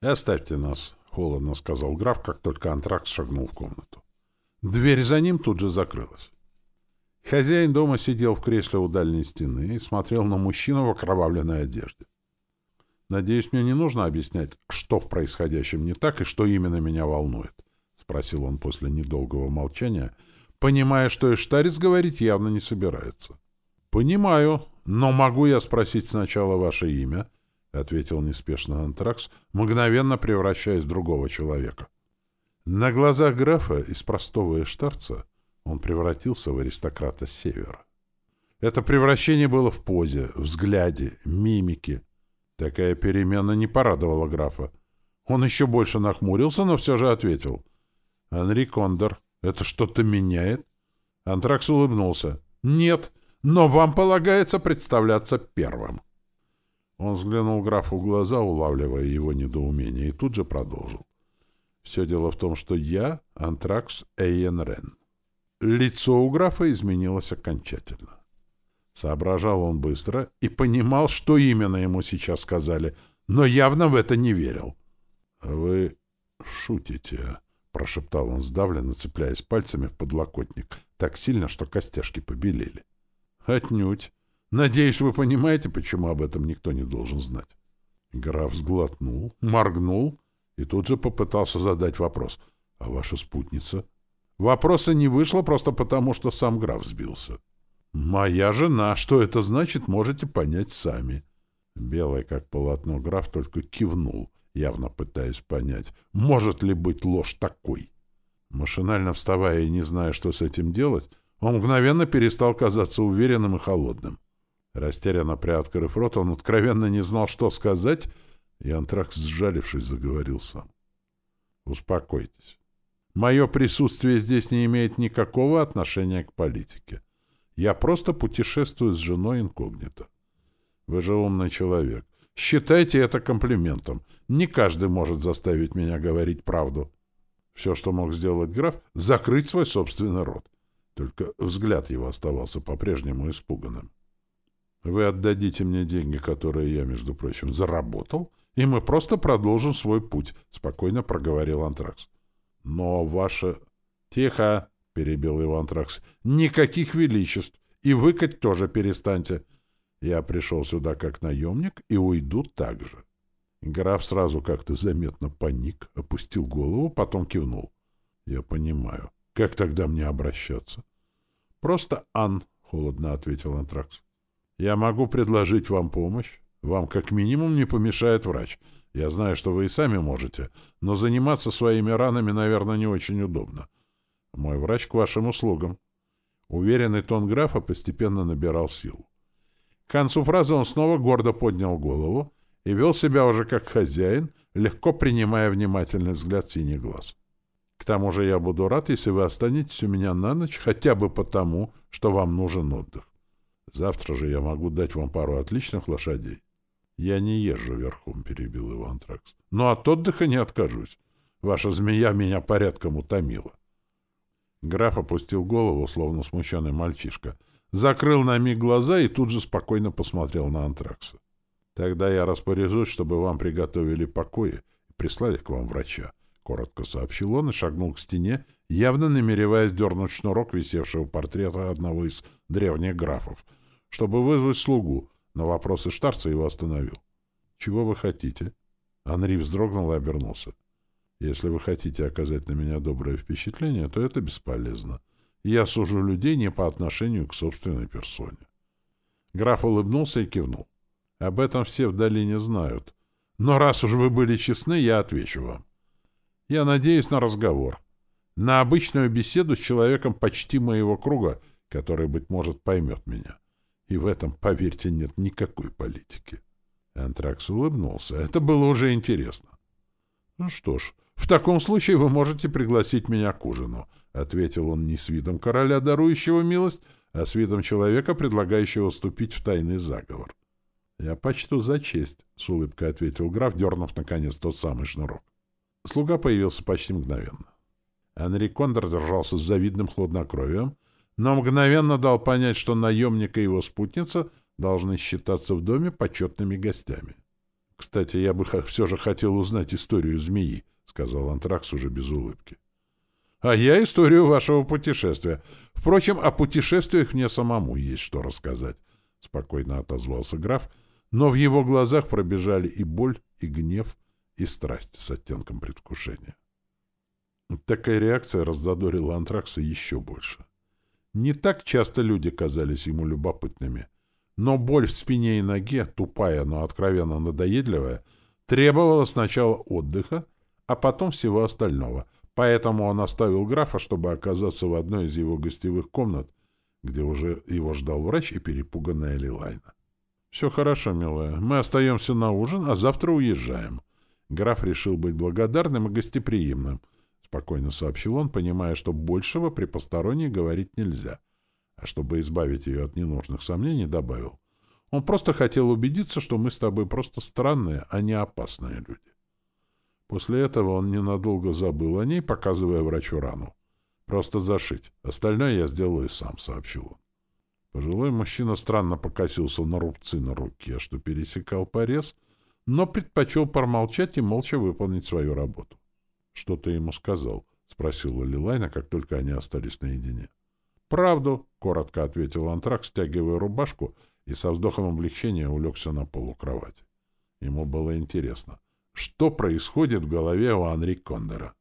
«Оставьте нас», — холодно сказал граф, как только антракс шагнул в комнату. Дверь за ним тут же закрылась. Хозяин дома сидел в кресле у дальней стены и смотрел на мужчину в окровавленной одежде. «Надеюсь, мне не нужно объяснять, что в происходящем не так и что именно меня волнует», — спросил он после недолгого молчания, понимая, что Эштарец говорить явно не собирается. «Понимаю, но могу я спросить сначала ваше имя?» — ответил неспешно Антракс, мгновенно превращаясь в другого человека. На глазах графа из простого эштарца он превратился в аристократа севера. Это превращение было в позе, взгляде, мимике. Такая перемена не порадовала графа. Он еще больше нахмурился, но все же ответил. «Анри Кондор, это что-то меняет?» Антракс улыбнулся. «Нет, но вам полагается представляться первым». Он взглянул графу в глаза, улавливая его недоумение, и тут же продолжил. «Все дело в том, что я Антракс Эйен Рен». Лицо у графа изменилось окончательно. Соображал он быстро и понимал, что именно ему сейчас сказали, но явно в это не верил. «Вы шутите», — прошептал он сдавленно, цепляясь пальцами в подлокотник, так сильно, что костяшки побелели. «Отнюдь. Надеюсь, вы понимаете, почему об этом никто не должен знать». Граф сглотнул, моргнул и тут же попытался задать вопрос. «А ваша спутница?» Вопроса не вышло просто потому, что сам граф сбился. «Моя жена. Что это значит, можете понять сами». Белый, как полотно, граф только кивнул, явно пытаясь понять, может ли быть ложь такой. Машинально вставая и не зная, что с этим делать, он мгновенно перестал казаться уверенным и холодным. Растерянно приоткрыв рот, он откровенно не знал, что сказать, и антракс, сжалившись, заговорил сам. «Успокойтесь. Мое присутствие здесь не имеет никакого отношения к политике. Я просто путешествую с женой инкогнито. Вы же умный человек. Считайте это комплиментом. Не каждый может заставить меня говорить правду. Все, что мог сделать граф, закрыть свой собственный рот. Только взгляд его оставался по-прежнему испуганным. Вы отдадите мне деньги, которые я, между прочим, заработал, и мы просто продолжим свой путь, — спокойно проговорил Антракс. Но ваше... Тихо! перебил его Антракс. «Никаких величеств! И выкать тоже перестаньте! Я пришел сюда как наемник и уйду так же». Граф сразу как-то заметно паник, опустил голову, потом кивнул. «Я понимаю. Как тогда мне обращаться?» «Просто Ан», — холодно ответил Антракс. «Я могу предложить вам помощь. Вам как минимум не помешает врач. Я знаю, что вы и сами можете, но заниматься своими ранами, наверное, не очень удобно. Мой врач к вашим услугам. Уверенный тон графа постепенно набирал силу. К концу фразы он снова гордо поднял голову и вел себя уже как хозяин, легко принимая внимательный взгляд синих глаз. К тому же я буду рад, если вы останетесь у меня на ночь, хотя бы потому, что вам нужен отдых. Завтра же я могу дать вам пару отличных лошадей. Я не езжу верхом, — перебил его Антракс. Но от отдыха не откажусь. Ваша змея меня порядком утомила. Граф опустил голову, словно смущенный мальчишка, закрыл на миг глаза и тут же спокойно посмотрел на Антракса. «Тогда я распоряжусь, чтобы вам приготовили покои и прислали к вам врача», — коротко сообщил он и шагнул к стене, явно намереваясь дернуть шнурок висевшего портрета одного из древних графов, чтобы вызвать слугу, но вопрос Иштарца его остановил. «Чего вы хотите?» Анри вздрогнул и обернулся. Если вы хотите оказать на меня доброе впечатление, то это бесполезно. Я сужу людей не по отношению к собственной персоне. Граф улыбнулся и кивнул. Об этом все в долине знают. Но раз уж вы были честны, я отвечу вам. Я надеюсь на разговор. На обычную беседу с человеком почти моего круга, который, быть может, поймет меня. И в этом, поверьте, нет никакой политики. Антракс улыбнулся. Это было уже интересно. Ну что ж, «В таком случае вы можете пригласить меня к ужину», — ответил он не с видом короля, дарующего милость, а с видом человека, предлагающего вступить в тайный заговор. «Я почту за честь», — с улыбкой ответил граф, дернув, наконец, тот самый шнурок. Слуга появился почти мгновенно. Анри Кондор держался с завидным хладнокровием, но мгновенно дал понять, что наемник и его спутница должны считаться в доме почетными гостями. «Кстати, я бы все же хотел узнать историю змеи», — сказал Антракс уже без улыбки. «А я историю вашего путешествия. Впрочем, о путешествиях мне самому есть что рассказать», — спокойно отозвался граф, но в его глазах пробежали и боль, и гнев, и страсть с оттенком предвкушения. Такая реакция раззадорила Антракса еще больше. Не так часто люди казались ему любопытными, но боль в спине и ноге, тупая, но откровенно надоедливая, требовала сначала отдыха, а потом всего остального, поэтому он оставил графа, чтобы оказаться в одной из его гостевых комнат, где уже его ждал врач и перепуганная Лилайна. «Все хорошо, милая. Мы остаемся на ужин, а завтра уезжаем». Граф решил быть благодарным и гостеприимным —— спокойно сообщил он, понимая, что большего при посторонней говорить нельзя. А чтобы избавить ее от ненужных сомнений, добавил. Он просто хотел убедиться, что мы с тобой просто странные, а не опасные люди. После этого он ненадолго забыл о ней, показывая врачу рану. «Просто зашить. Остальное я сделаю сам», — сообщил он. Пожилой мужчина странно покосился на рубцы на руке, что пересекал порез, но предпочел промолчать и молча выполнить свою работу. «Что ты ему сказал?» — спросила Лилайна, как только они остались наедине. «Правду», — коротко ответил Антрак, стягивая рубашку, и со вздохом облегчения улегся на полу кровати. Ему было интересно, что происходит в голове у Анри Кондора.